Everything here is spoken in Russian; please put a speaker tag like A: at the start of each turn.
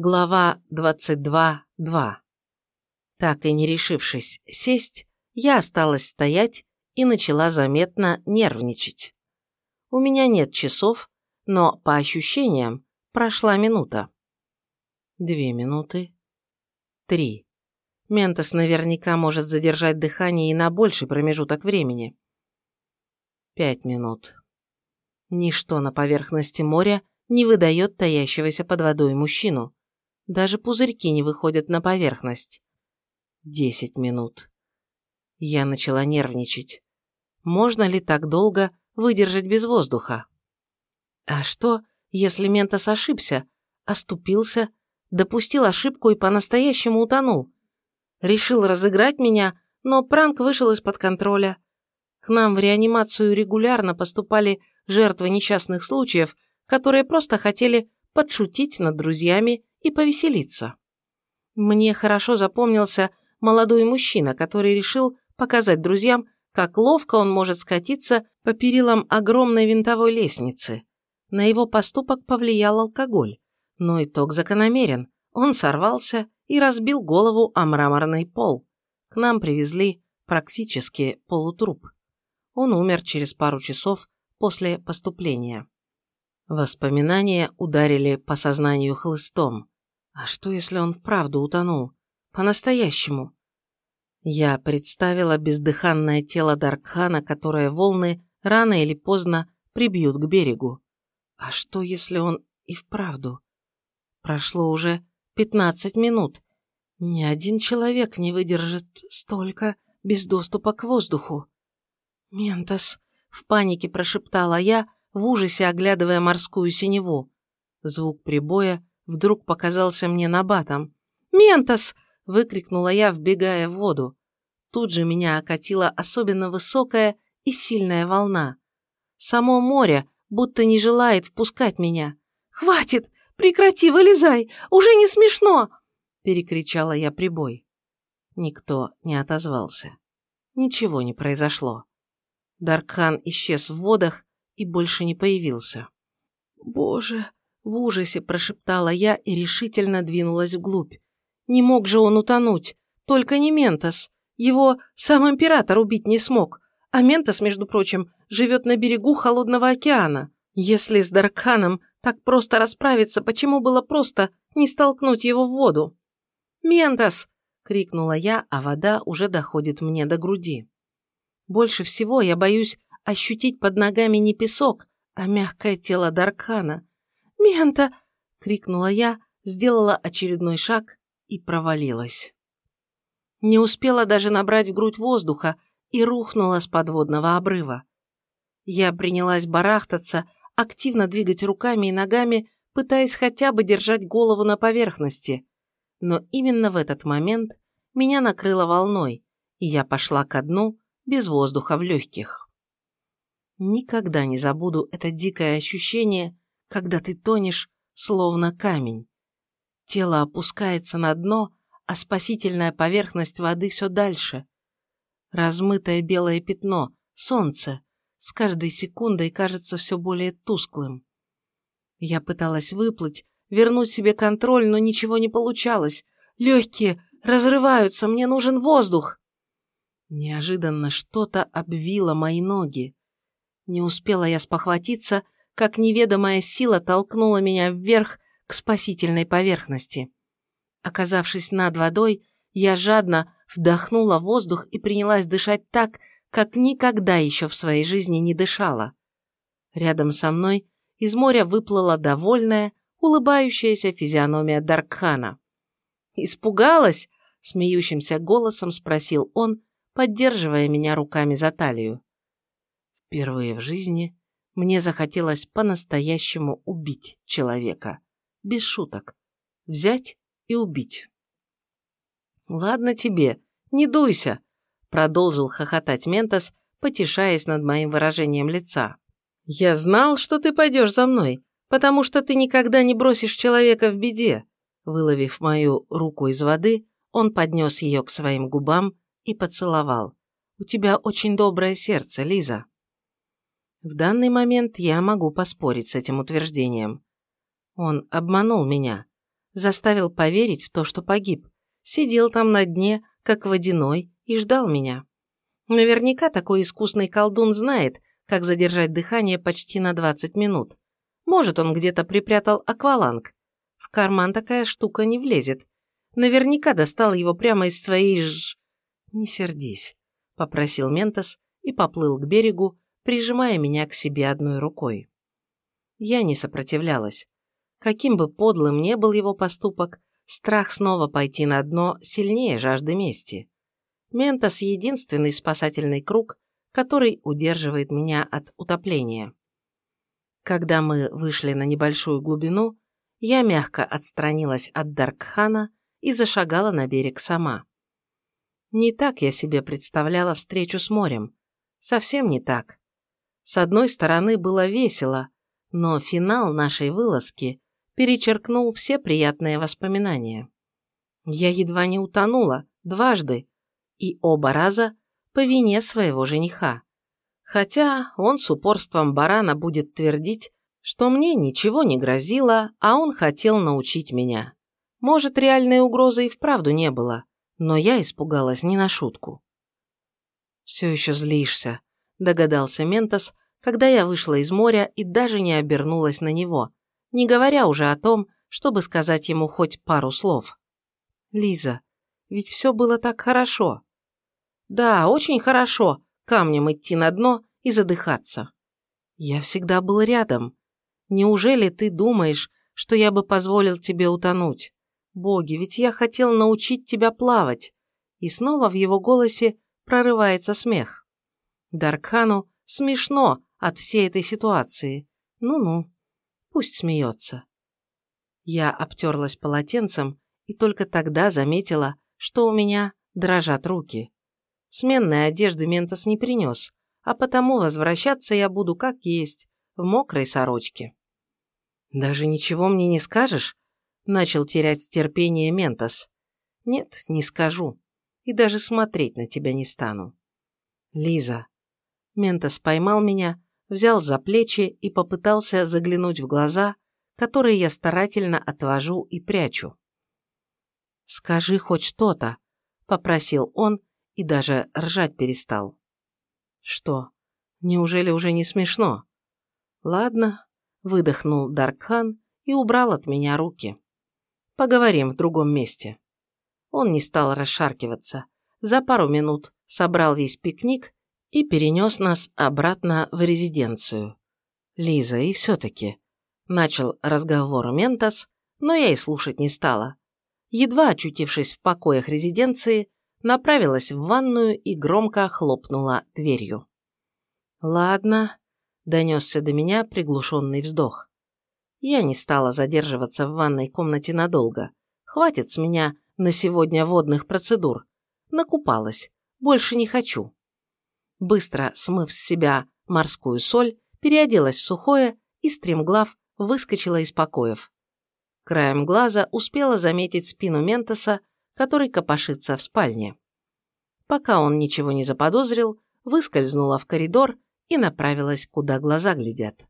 A: Глава 22.2. Так и не решившись сесть, я осталась стоять и начала заметно нервничать. У меня нет часов, но, по ощущениям, прошла минута. Две минуты. Три. Ментос наверняка может задержать дыхание и на больший промежуток времени. Пять минут. Ничто на поверхности моря не выдает таящегося под водой мужчину. Даже пузырьки не выходят на поверхность. Десять минут. Я начала нервничать. Можно ли так долго выдержать без воздуха? А что, если Ментос ошибся, оступился, допустил ошибку и по-настоящему утонул? Решил разыграть меня, но пранк вышел из-под контроля. К нам в реанимацию регулярно поступали жертвы несчастных случаев, которые просто хотели подшутить над друзьями и повеселиться. Мне хорошо запомнился молодой мужчина, который решил показать друзьям, как ловко он может скатиться по перилам огромной винтовой лестницы. На его поступок повлиял алкоголь, но итог закономерен. Он сорвался и разбил голову о мраморный пол. К нам привезли практически полутруп. Он умер через пару часов после поступления. Воспоминания ударили по сознанию хлыстом. А что, если он вправду утонул? По-настоящему? Я представила бездыханное тело Даркхана, которое волны рано или поздно прибьют к берегу. А что, если он и вправду? Прошло уже пятнадцать минут. Ни один человек не выдержит столько без доступа к воздуху. «Ментос!» — в панике прошептала я, в ужасе оглядывая морскую синеву. Звук прибоя вдруг показался мне набатом. «Ментос!» – выкрикнула я, вбегая в воду. Тут же меня окатила особенно высокая и сильная волна. Само море будто не желает впускать меня. «Хватит! Прекрати, вылезай! Уже не смешно!» – перекричала я прибой. Никто не отозвался. Ничего не произошло. Даркхан исчез в водах, и больше не появился. «Боже!» – в ужасе прошептала я и решительно двинулась вглубь. «Не мог же он утонуть! Только не Ментос! Его сам император убить не смог, а Ментос, между прочим, живет на берегу Холодного океана. Если с Даркханом так просто расправиться, почему было просто не столкнуть его в воду?» «Ментос!» – крикнула я, а вода уже доходит мне до груди. Больше всего я боюсь ощутить под ногами не песок, а мягкое тело Даркхана. «Мента!» — крикнула я, сделала очередной шаг и провалилась. Не успела даже набрать в грудь воздуха и рухнула с подводного обрыва. Я принялась барахтаться, активно двигать руками и ногами, пытаясь хотя бы держать голову на поверхности. Но именно в этот момент меня накрыло волной, и я пошла ко дну без воздуха в легких. Никогда не забуду это дикое ощущение, когда ты тонешь, словно камень. Тело опускается на дно, а спасительная поверхность воды все дальше. Размытое белое пятно, солнце, с каждой секундой кажется все более тусклым. Я пыталась выплыть, вернуть себе контроль, но ничего не получалось. Легкие разрываются, мне нужен воздух. Неожиданно что-то обвило мои ноги. Не успела я спохватиться, как неведомая сила толкнула меня вверх к спасительной поверхности. Оказавшись над водой, я жадно вдохнула воздух и принялась дышать так, как никогда еще в своей жизни не дышала. Рядом со мной из моря выплыла довольная, улыбающаяся физиономия Даркхана. «Испугалась?» — смеющимся голосом спросил он, поддерживая меня руками за талию. Впервые в жизни мне захотелось по-настоящему убить человека. Без шуток. Взять и убить. «Ладно тебе, не дуйся», — продолжил хохотать Ментос, потешаясь над моим выражением лица. «Я знал, что ты пойдешь за мной, потому что ты никогда не бросишь человека в беде». Выловив мою руку из воды, он поднес ее к своим губам и поцеловал. «У тебя очень доброе сердце, Лиза». В данный момент я могу поспорить с этим утверждением. Он обманул меня, Заставил поверить в то, что погиб. Сидел там на дне, как водяной, и ждал меня. Наверняка такой искусный колдун знает, как задержать дыхание почти на 20 минут. Может, он где-то припрятал акваланг. В карман такая штука не влезет. Наверняка достал его прямо из своей ж... «Не сердись», — попросил Ментос и поплыл к берегу, прижимая меня к себе одной рукой. Я не сопротивлялась. Каким бы подлым ни был его поступок, страх снова пойти на дно сильнее жажды мести. Ментос — единственный спасательный круг, который удерживает меня от утопления. Когда мы вышли на небольшую глубину, я мягко отстранилась от Даркхана и зашагала на берег сама. Не так я себе представляла встречу с морем. Совсем не так. С одной стороны, было весело, но финал нашей вылазки перечеркнул все приятные воспоминания. Я едва не утонула, дважды, и оба раза по вине своего жениха. Хотя он с упорством барана будет твердить, что мне ничего не грозило, а он хотел научить меня. Может, реальной угрозы и вправду не было, но я испугалась не на шутку. «Все еще злишься», – догадался Ментос, когда я вышла из моря и даже не обернулась на него, не говоря уже о том, чтобы сказать ему хоть пару слов. «Лиза, ведь все было так хорошо». «Да, очень хорошо, камнем идти на дно и задыхаться». «Я всегда был рядом. Неужели ты думаешь, что я бы позволил тебе утонуть? Боги, ведь я хотел научить тебя плавать». И снова в его голосе прорывается смех. Даркхану смешно от всей этой ситуации. Ну-ну, пусть смеется. Я обтерлась полотенцем и только тогда заметила, что у меня дрожат руки. Сменной одежды Ментос не принес, а потому возвращаться я буду как есть, в мокрой сорочке. «Даже ничего мне не скажешь?» – начал терять терпение Ментос. «Нет, не скажу. И даже смотреть на тебя не стану». «Лиза». Ментос поймал меня, взял за плечи и попытался заглянуть в глаза, которые я старательно отвожу и прячу. «Скажи хоть что-то», – попросил он и даже ржать перестал. «Что, неужели уже не смешно?» «Ладно», – выдохнул Даркхан и убрал от меня руки. «Поговорим в другом месте». Он не стал расшаркиваться. За пару минут собрал весь пикник и перенес нас обратно в резиденцию. Лиза, и все-таки. Начал разговор Ментос, но я и слушать не стала. Едва очутившись в покоях резиденции, направилась в ванную и громко хлопнула дверью. «Ладно», – донесся до меня приглушенный вздох. Я не стала задерживаться в ванной комнате надолго. Хватит с меня на сегодня водных процедур. Накупалась. Больше не хочу. Быстро смыв с себя морскую соль, переоделась в сухое и, стремглав, выскочила из покоев. Краем глаза успела заметить спину Ментоса, который копошится в спальне. Пока он ничего не заподозрил, выскользнула в коридор и направилась, куда глаза глядят.